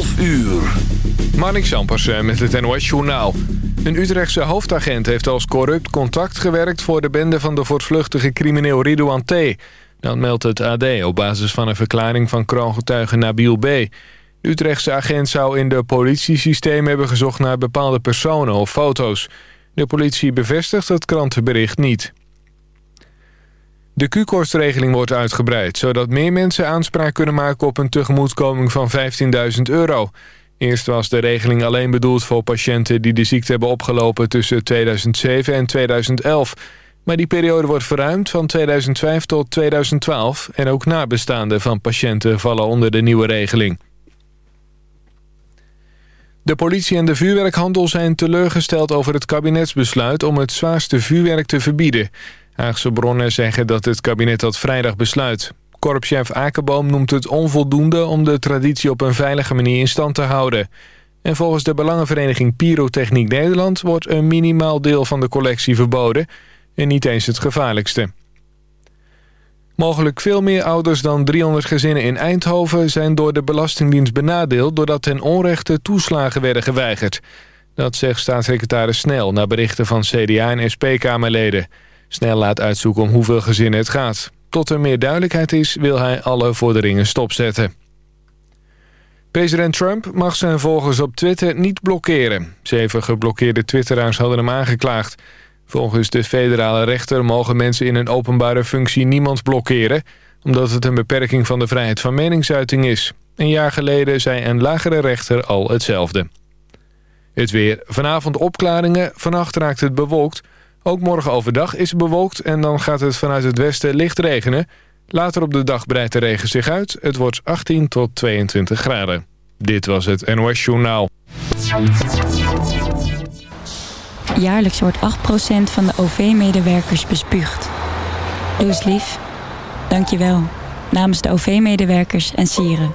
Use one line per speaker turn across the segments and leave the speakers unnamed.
12 uur.
Marnik Sampersen met het NOS Journaal. Een Utrechtse hoofdagent heeft als corrupt contact gewerkt... voor de bende van de voortvluchtige crimineel Ridouan T. Dat meldt het AD op basis van een verklaring van kroongetuige Nabil B. De Utrechtse agent zou in de politiesysteem hebben gezocht... naar bepaalde personen of foto's. De politie bevestigt het krantenbericht niet. De Q-korstregeling wordt uitgebreid... zodat meer mensen aanspraak kunnen maken op een tegemoetkoming van 15.000 euro. Eerst was de regeling alleen bedoeld voor patiënten... die de ziekte hebben opgelopen tussen 2007 en 2011. Maar die periode wordt verruimd van 2005 tot 2012... en ook nabestaanden van patiënten vallen onder de nieuwe regeling. De politie en de vuurwerkhandel zijn teleurgesteld over het kabinetsbesluit... om het zwaarste vuurwerk te verbieden... Haagse bronnen zeggen dat het kabinet dat vrijdag besluit. Korpschef Akenboom noemt het onvoldoende om de traditie op een veilige manier in stand te houden. En volgens de belangenvereniging Pyrotechniek Nederland wordt een minimaal deel van de collectie verboden en niet eens het gevaarlijkste. Mogelijk veel meer ouders dan 300 gezinnen in Eindhoven zijn door de Belastingdienst benadeeld doordat ten onrechte toeslagen werden geweigerd. Dat zegt staatssecretaris Snel naar berichten van CDA en SP-Kamerleden. Snel laat uitzoeken om hoeveel gezinnen het gaat. Tot er meer duidelijkheid is, wil hij alle vorderingen stopzetten. President Trump mag zijn volgers op Twitter niet blokkeren. Zeven geblokkeerde twitteraars hadden hem aangeklaagd. Volgens de federale rechter mogen mensen in een openbare functie niemand blokkeren... omdat het een beperking van de vrijheid van meningsuiting is. Een jaar geleden zei een lagere rechter al hetzelfde. Het weer. Vanavond opklaringen, vannacht raakt het bewolkt... Ook morgen overdag is het bewolkt en dan gaat het vanuit het westen licht regenen. Later op de dag breidt de regen zich uit. Het wordt 18 tot 22 graden. Dit was het NOS Journaal.
Jaarlijks wordt 8% van de OV-medewerkers bespuugd. Doe eens lief. Dank je wel. Namens de OV-medewerkers en sieren.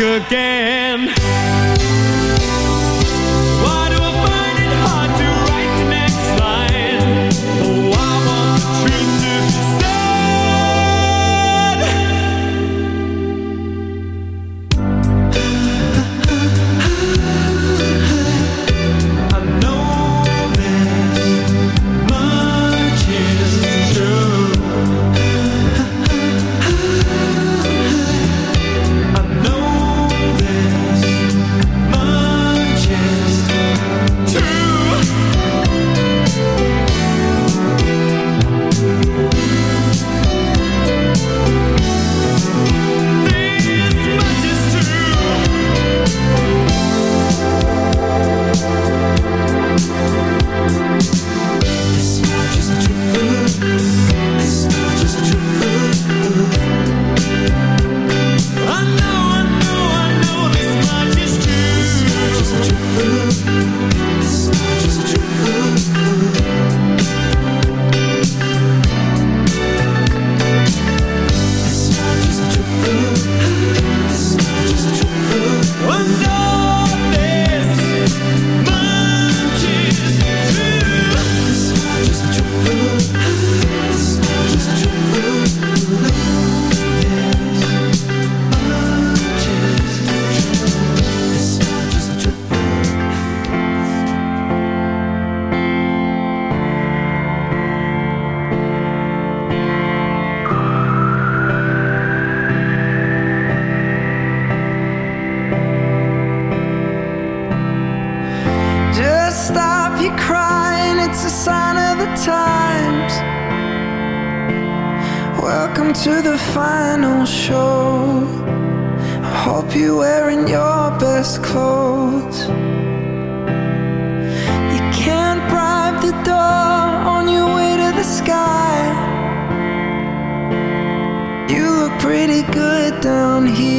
again. Pretty good down here,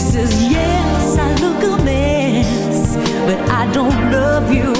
She says, yes, I look a mess, but I don't love you.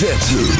ZFM.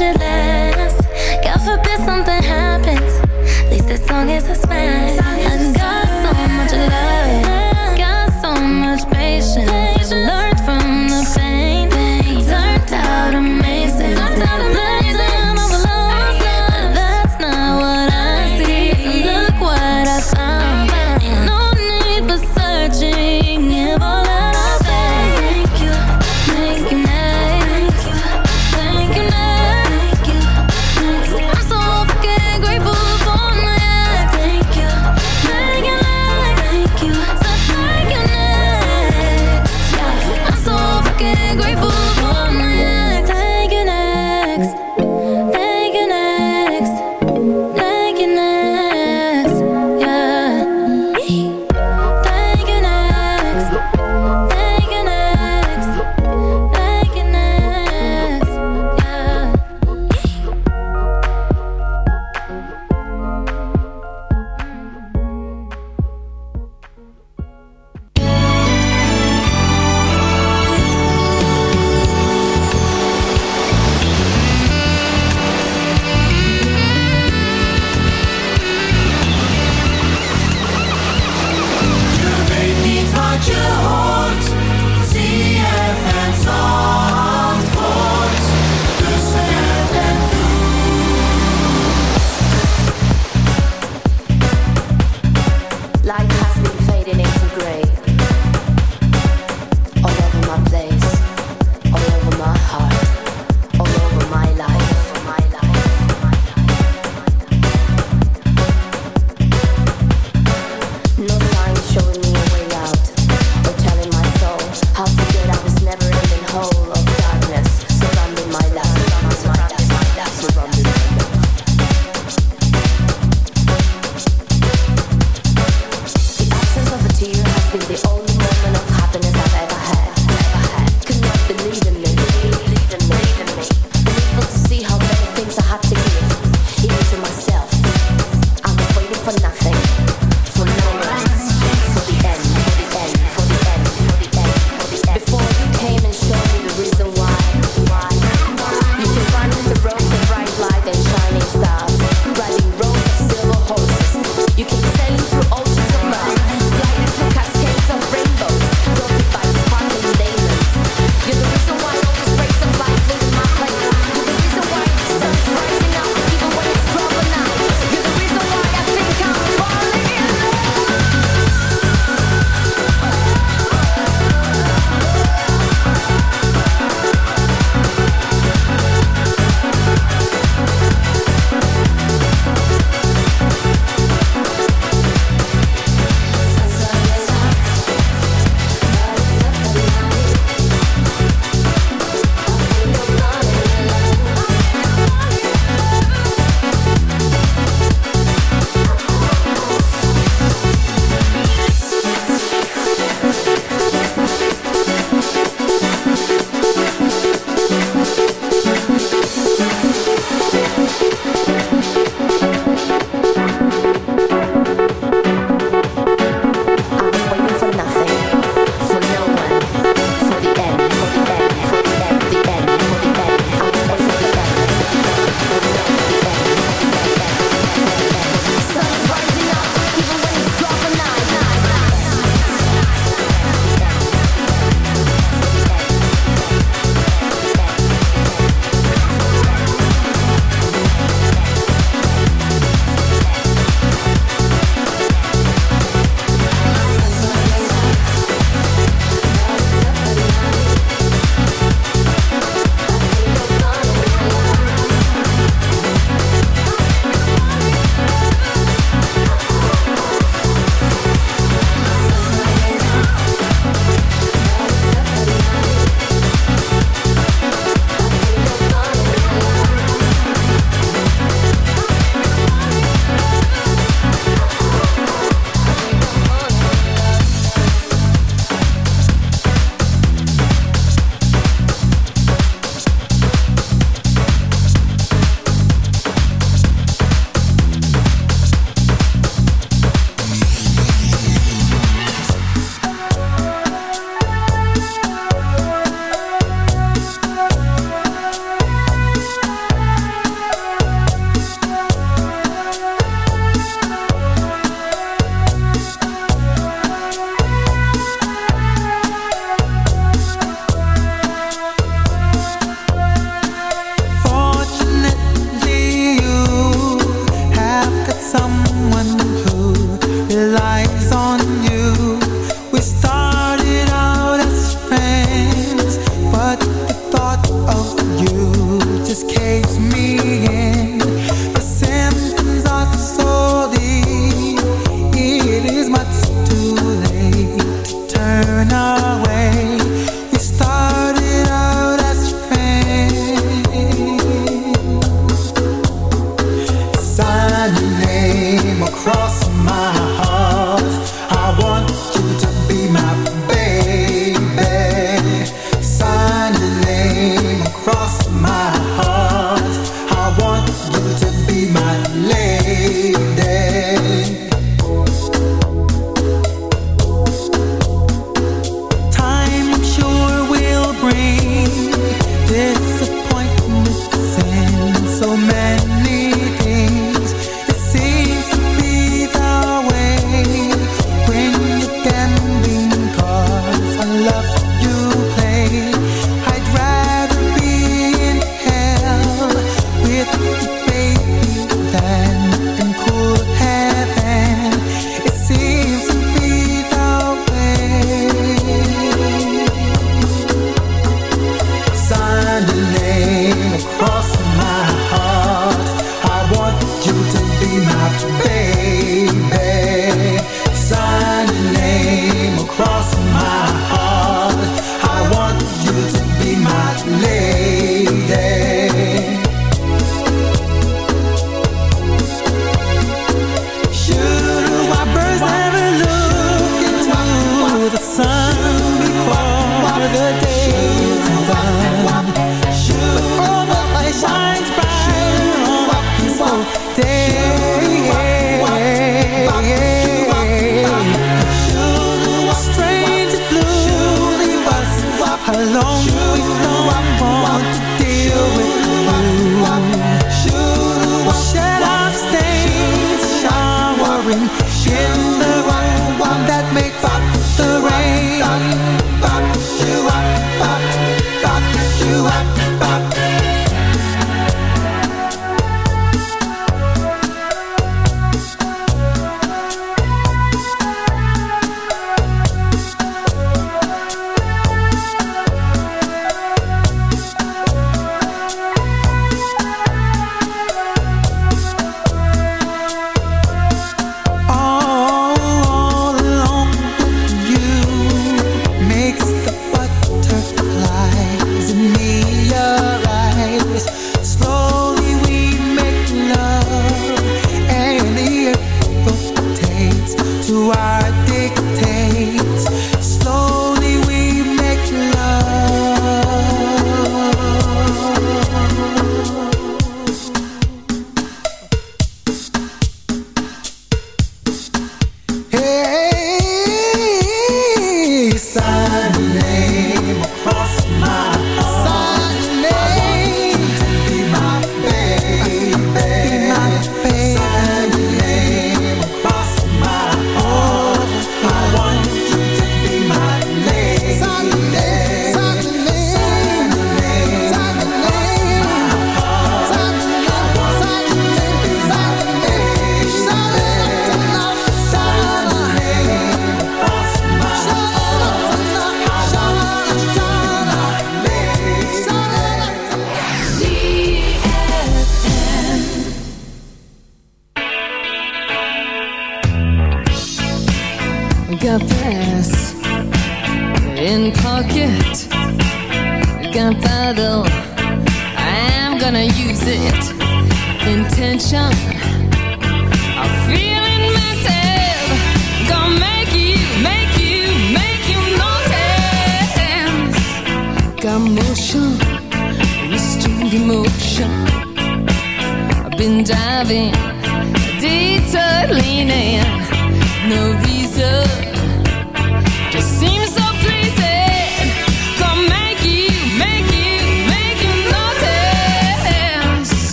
Gon' make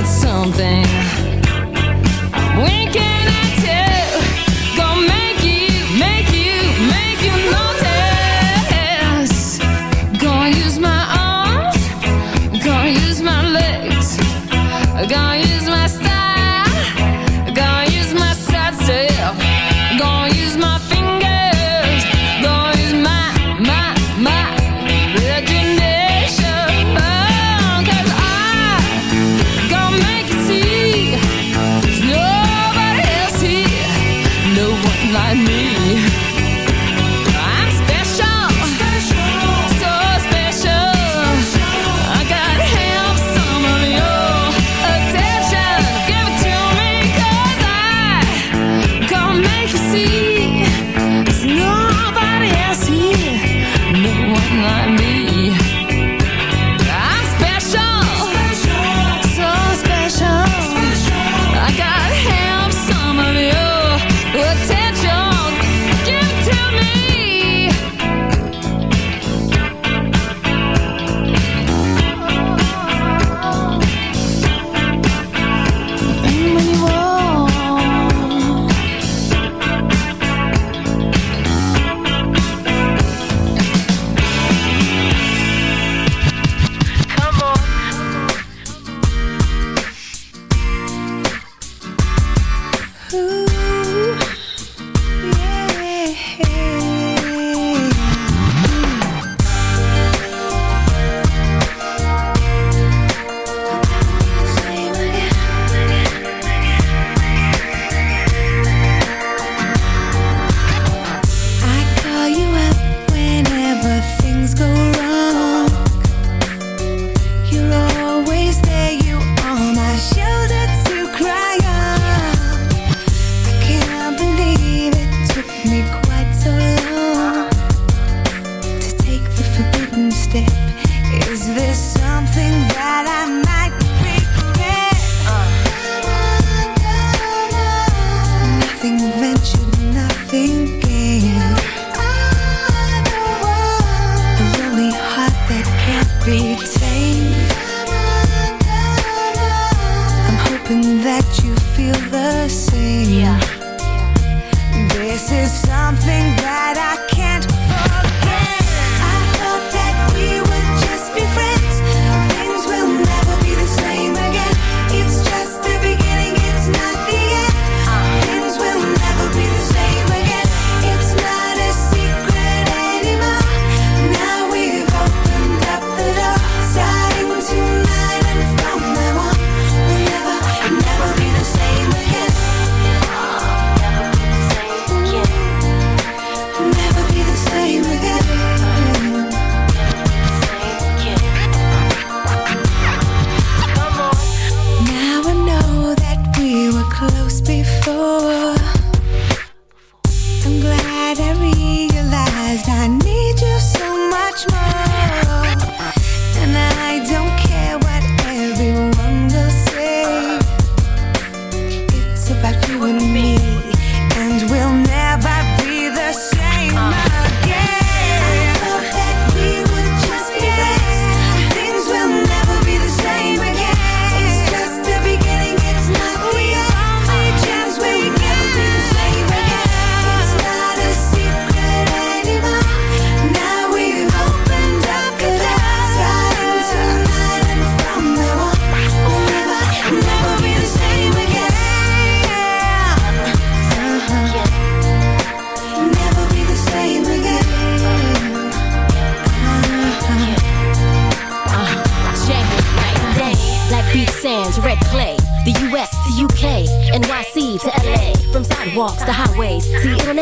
got
something. Winking at you,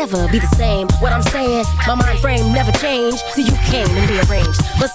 never be the same. What
I'm saying, my mind frame never changed. So you came and rearranged. But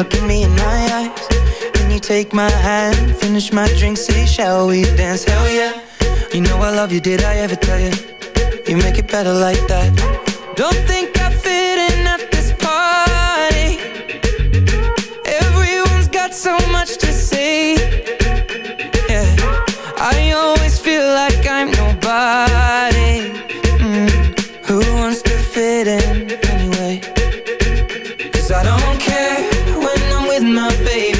Nobody's at me in my
eyes Can you take my hand, finish my drink, say shall we dance, hell yeah You know I love you, did I ever tell you You make it better like that. Don't think I fit in at this party. Everyone's got so much to say. Yeah, I always feel like I'm nobody. Mm, Who wants to fit in anyway? Cause I don't care my baby,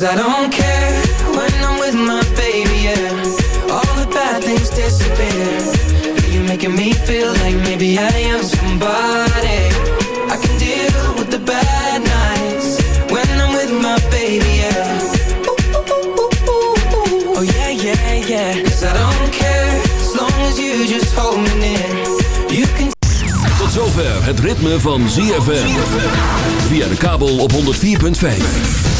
Cause I don't care when I'm with my baby, yeah. All the bad things disappear. You're making me feel like maybe I am somebody. I can deal with the bad nights when I'm with my baby, yeah. Oh yeah, yeah, yeah. Cause I don't care as long as you just hold me near. You can
Tot zover het ritme van ZFM. Via de kabel op 104.5.